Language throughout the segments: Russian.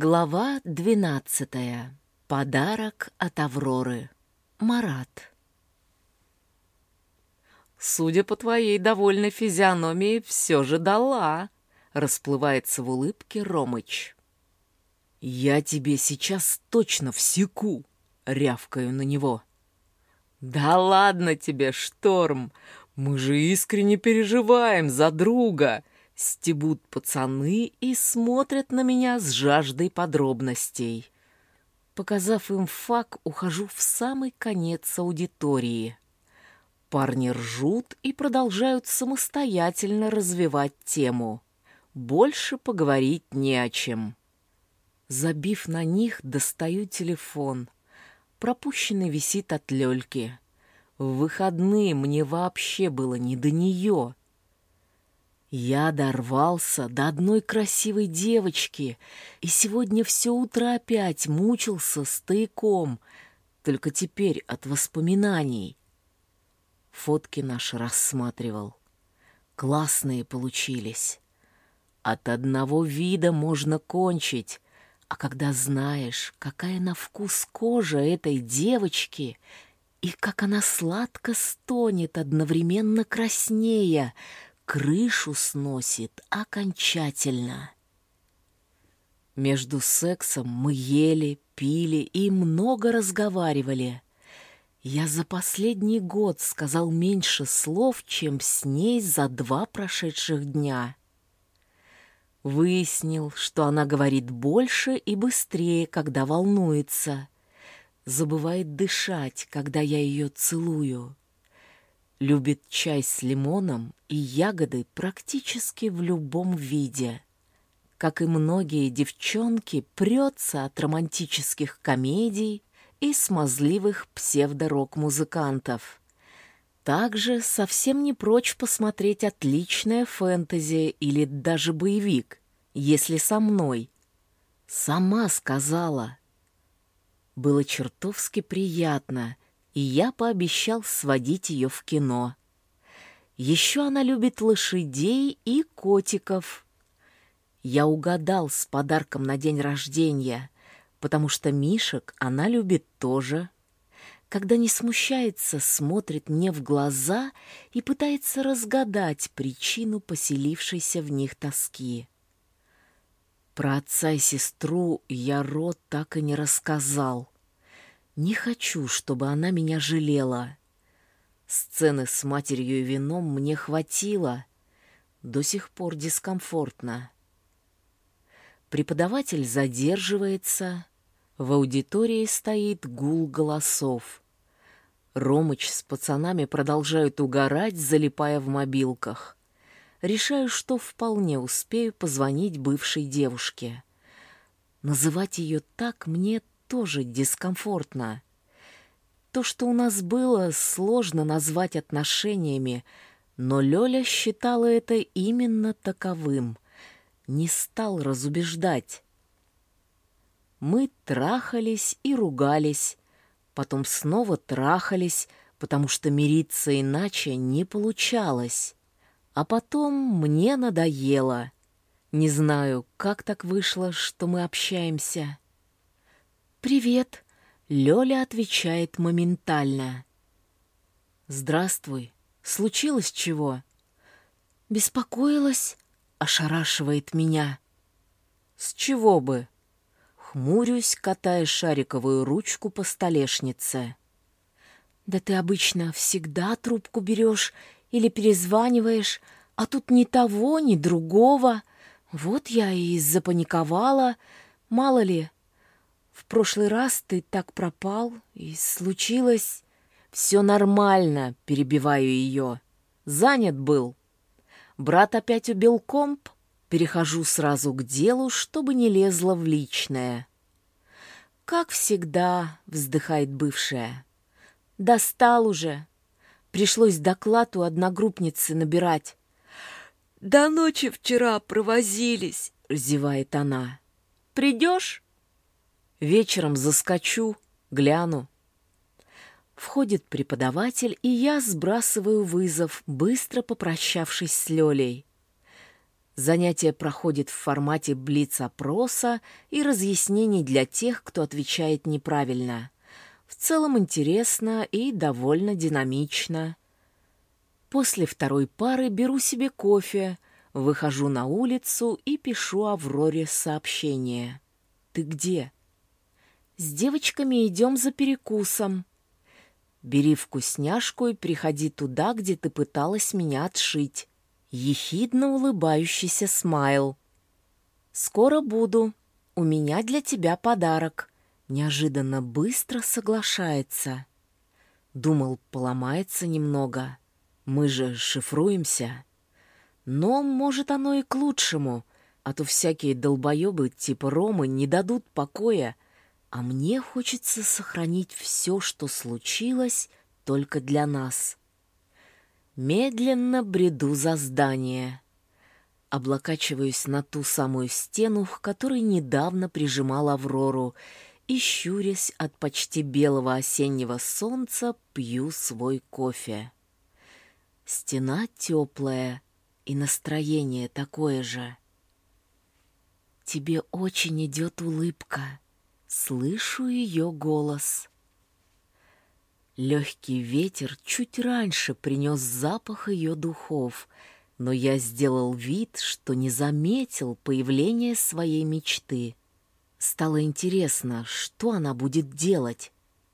Глава двенадцатая. Подарок от Авроры. Марат. «Судя по твоей довольной физиономии, все же дала», — расплывается в улыбке Ромыч. «Я тебе сейчас точно всеку», — рявкаю на него. «Да ладно тебе, Шторм, мы же искренне переживаем за друга», — стебут пацаны и смотрят на меня с жаждой подробностей. Показав им фак, ухожу в самый конец аудитории. Парни ржут и продолжают самостоятельно развивать тему. Больше поговорить не о чем. Забив на них, достаю телефон. Пропущенный висит от Лёльки. В выходные мне вообще было не до нее. Я дорвался до одной красивой девочки, и сегодня все утро опять мучился стояком, только теперь от воспоминаний. Фотки наши рассматривал. Классные получились. От одного вида можно кончить, а когда знаешь, какая на вкус кожа этой девочки и как она сладко стонет, одновременно краснея, крышу сносит окончательно. Между сексом мы ели, пили и много разговаривали — я за последний год сказал меньше слов, чем с ней за два прошедших дня. Выяснил, что она говорит больше и быстрее, когда волнуется. Забывает дышать, когда я ее целую. Любит чай с лимоном и ягоды практически в любом виде. Как и многие девчонки, прется от романтических комедий, и смазливых псевдорок-музыкантов. Также совсем не прочь посмотреть отличное фэнтези или даже боевик, если со мной. Сама сказала. Было чертовски приятно, и я пообещал сводить ее в кино. Еще она любит лошадей и котиков. Я угадал с подарком на день рождения — потому что Мишек она любит тоже. Когда не смущается, смотрит мне в глаза и пытается разгадать причину поселившейся в них тоски. Про отца и сестру я рот так и не рассказал. Не хочу, чтобы она меня жалела. Сцены с матерью и вином мне хватило. До сих пор дискомфортно. Преподаватель задерживается. В аудитории стоит гул голосов. Ромыч с пацанами продолжают угорать, залипая в мобилках. Решаю, что вполне успею позвонить бывшей девушке. Называть ее так мне тоже дискомфортно. То, что у нас было, сложно назвать отношениями, но Лёля считала это именно таковым — не стал разубеждать. Мы трахались и ругались, потом снова трахались, потому что мириться иначе не получалось. А потом мне надоело. Не знаю, как так вышло, что мы общаемся. «Привет», — Лёля отвечает моментально. «Здравствуй. Случилось чего?» «Беспокоилась?» ошарашивает меня. С чего бы? Хмурюсь, катая шариковую ручку по столешнице. Да ты обычно всегда трубку берешь или перезваниваешь, а тут ни того, ни другого. Вот я и запаниковала. Мало ли, в прошлый раз ты так пропал, и случилось... Все нормально, перебиваю ее. Занят был. Брат опять убил комп? Перехожу сразу к делу, чтобы не лезло в личное. «Как всегда», — вздыхает бывшая. «Достал уже. Пришлось доклад у одногруппницы набирать». «До ночи вчера провозились», — зевает она. «Придешь?» «Вечером заскочу, гляну». Входит преподаватель, и я сбрасываю вызов, быстро попрощавшись с Лёлей. Занятие проходит в формате блиц-опроса и разъяснений для тех, кто отвечает неправильно. В целом интересно и довольно динамично. После второй пары беру себе кофе, выхожу на улицу и пишу Авроре сообщение. «Ты где?» «С девочками идем за перекусом». «Бери вкусняшку и приходи туда, где ты пыталась меня отшить». Ехидно улыбающийся смайл. «Скоро буду. У меня для тебя подарок». Неожиданно быстро соглашается. Думал, поломается немного. Мы же шифруемся. Но, может, оно и к лучшему, а то всякие долбоебы типа Ромы не дадут покоя, а мне хочется сохранить все, что случилось, только для нас. Медленно бреду за здание. Облокачиваюсь на ту самую стену, к которой недавно прижимал Аврору, и, щурясь от почти белого осеннего солнца, пью свой кофе. Стена теплая, и настроение такое же. Тебе очень идет улыбка. Слышу ее голос. Легкий ветер чуть раньше принес запах ее духов, но я сделал вид, что не заметил появления своей мечты. Стало интересно, что она будет делать.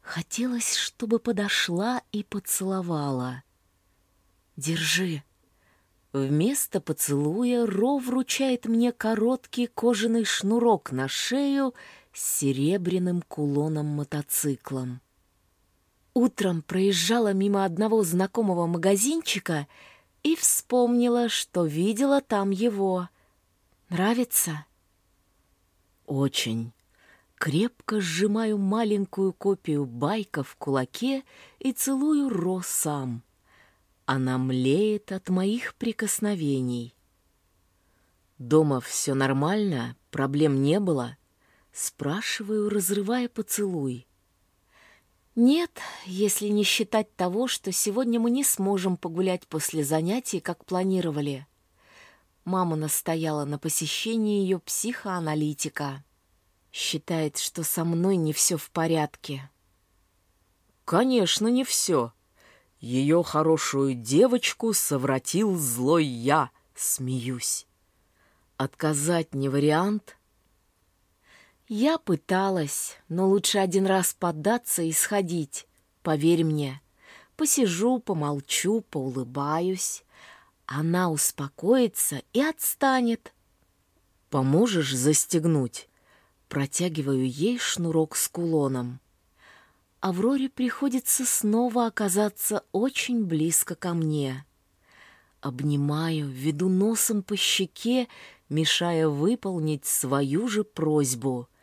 Хотелось, чтобы подошла и поцеловала. «Держи». Вместо поцелуя Ро вручает мне короткий кожаный шнурок на шею с серебряным кулоном-мотоциклом. Утром проезжала мимо одного знакомого магазинчика и вспомнила, что видела там его. Нравится? Очень. Крепко сжимаю маленькую копию байка в кулаке и целую Ро сам. Она млеет от моих прикосновений. Дома все нормально, проблем не было? Спрашиваю, разрывая поцелуй. Нет, если не считать того, что сегодня мы не сможем погулять после занятий, как планировали. Мама настояла на посещении ее психоаналитика. Считает, что со мной не все в порядке. Конечно, не все. Ее хорошую девочку совратил злой я, смеюсь. Отказать не вариант, я пыталась, но лучше один раз поддаться и сходить. Поверь мне. Посижу, помолчу, поулыбаюсь. Она успокоится и отстанет. Поможешь застегнуть? Протягиваю ей шнурок с кулоном. Авроре приходится снова оказаться очень близко ко мне. Обнимаю, веду носом по щеке, мешая выполнить свою же просьбу —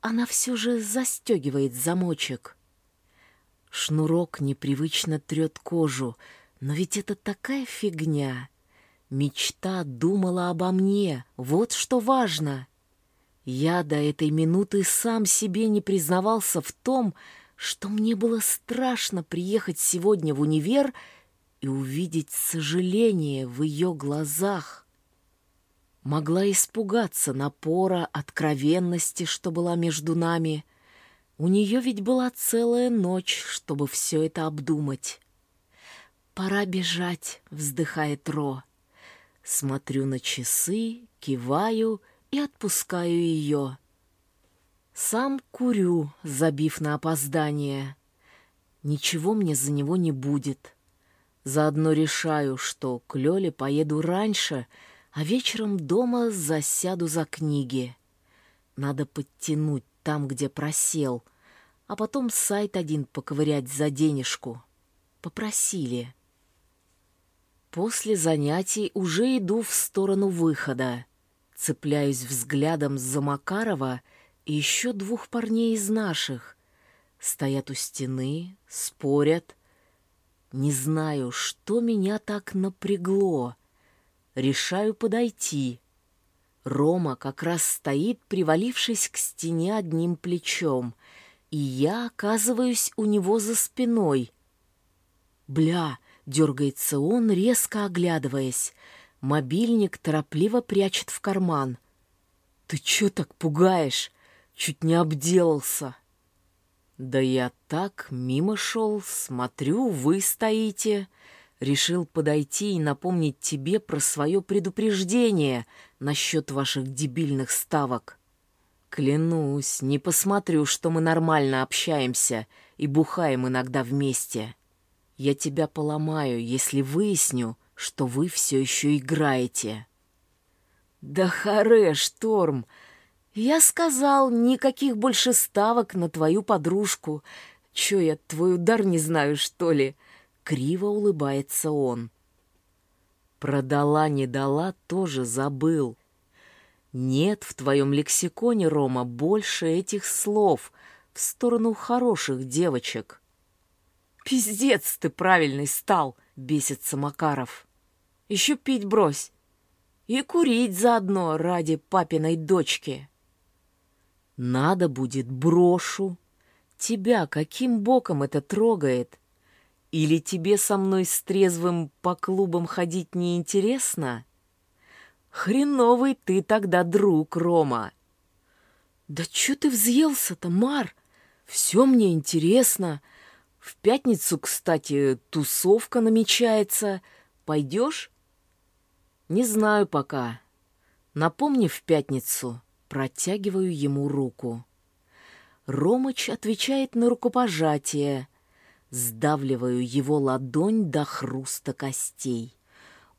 она все же застегивает замочек. Шнурок непривычно трет кожу, но ведь это такая фигня. Мечта думала обо мне, вот что важно. Я до этой минуты сам себе не признавался в том, что мне было страшно приехать сегодня в универ и увидеть сожаление в ее глазах могла испугаться напора, откровенности, что была между нами. У нее ведь была целая ночь, чтобы все это обдумать. «Пора бежать», — вздыхает Ро. Смотрю на часы, киваю и отпускаю ее. Сам курю, забив на опоздание. Ничего мне за него не будет. Заодно решаю, что к Лёле поеду раньше — а вечером дома засяду за книги. Надо подтянуть там, где просел, а потом сайт один поковырять за денежку. Попросили. После занятий уже иду в сторону выхода. Цепляюсь взглядом за Макарова и еще двух парней из наших. Стоят у стены, спорят. Не знаю, что меня так напрягло — Решаю подойти. Рома как раз стоит, привалившись к стене одним плечом, и я оказываюсь у него за спиной. «Бля!» — дергается он, резко оглядываясь. Мобильник торопливо прячет в карман. «Ты чё так пугаешь? Чуть не обделался». «Да я так мимо шел, смотрю, вы стоите». Решил подойти и напомнить тебе про свое предупреждение насчет ваших дебильных ставок. Клянусь, не посмотрю, что мы нормально общаемся и бухаем иногда вместе. Я тебя поломаю, если выясню, что вы все еще играете. Да харе, Шторм! Я сказал, никаких больше ставок на твою подружку. Че, я твой удар не знаю, что ли? Криво улыбается он. Продала, не дала, тоже забыл. Нет в твоем лексиконе, Рома, больше этих слов в сторону хороших девочек. Пиздец ты правильный стал, бесится Макаров. Еще пить брось. И курить заодно ради папиной дочки. Надо будет, брошу. Тебя каким боком это трогает? Или тебе со мной с трезвым по клубам ходить неинтересно? Хреновый ты тогда друг, Рома. Да чё ты взъелся-то, Мар? Все мне интересно. В пятницу, кстати, тусовка намечается. Пойдешь? Не знаю пока. Напомни в пятницу. Протягиваю ему руку. Ромыч отвечает на рукопожатие. Сдавливаю его ладонь до хруста костей.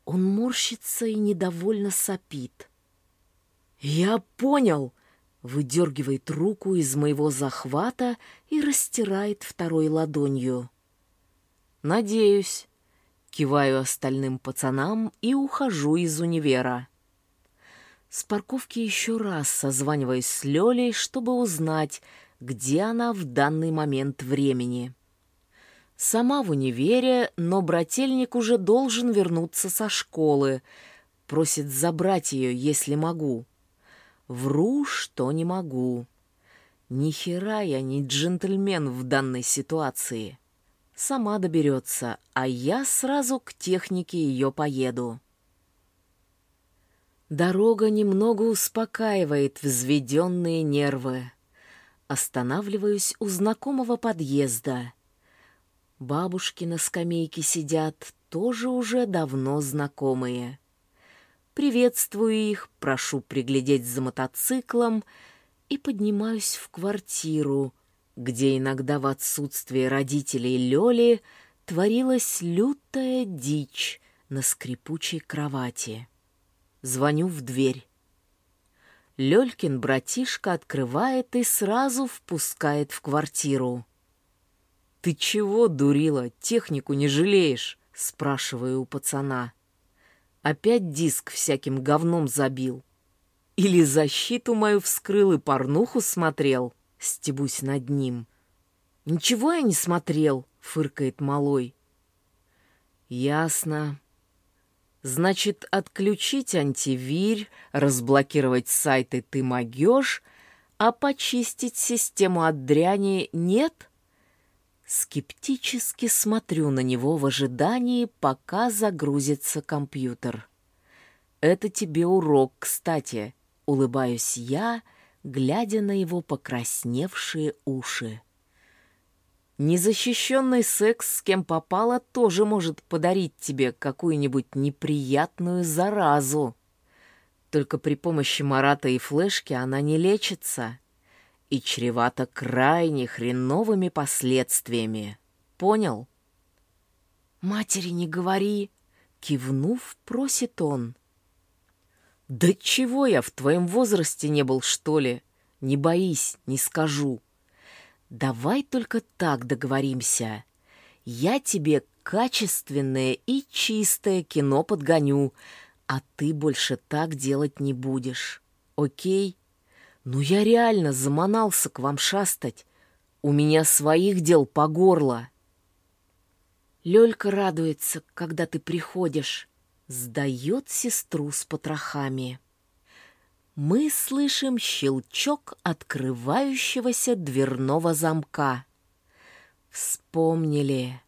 Он морщится и недовольно сопит. «Я понял!» — выдергивает руку из моего захвата и растирает второй ладонью. «Надеюсь». Киваю остальным пацанам и ухожу из универа. С парковки еще раз созваниваюсь с Лёлей, чтобы узнать, где она в данный момент времени. Сама в универе, но брательник уже должен вернуться со школы. Просит забрать ее, если могу. Вру, что не могу. Ни хера я не джентльмен в данной ситуации. Сама доберется, а я сразу к технике ее поеду. Дорога немного успокаивает взведенные нервы. Останавливаюсь у знакомого подъезда. Бабушки на скамейке сидят, тоже уже давно знакомые. Приветствую их, прошу приглядеть за мотоциклом и поднимаюсь в квартиру, где иногда в отсутствие родителей Лёли творилась лютая дичь на скрипучей кровати. Звоню в дверь. Лёлькин братишка открывает и сразу впускает в квартиру. «Ты чего, дурила, технику не жалеешь?» — спрашиваю у пацана. Опять диск всяким говном забил. Или защиту мою вскрыл и порнуху смотрел, стебусь над ним. «Ничего я не смотрел», — фыркает малой. «Ясно. Значит, отключить антивирь, разблокировать сайты ты могешь, а почистить систему от дряни нет?» Скептически смотрю на него в ожидании, пока загрузится компьютер. «Это тебе урок, кстати», — улыбаюсь я, глядя на его покрасневшие уши. Незащищенный секс с кем попало тоже может подарить тебе какую-нибудь неприятную заразу. Только при помощи Марата и флешки она не лечится и чревато крайне хреновыми последствиями. Понял? «Матери не говори!» — кивнув, просит он. «Да чего я в твоем возрасте не был, что ли? Не боись, не скажу. Давай только так договоримся. Я тебе качественное и чистое кино подгоню, а ты больше так делать не будешь. Окей?» «Ну я реально заманался к вам шастать. У меня своих дел по горло». Лёлька радуется, когда ты приходишь, сдает сестру с потрохами. Мы слышим щелчок открывающегося дверного замка. Вспомнили.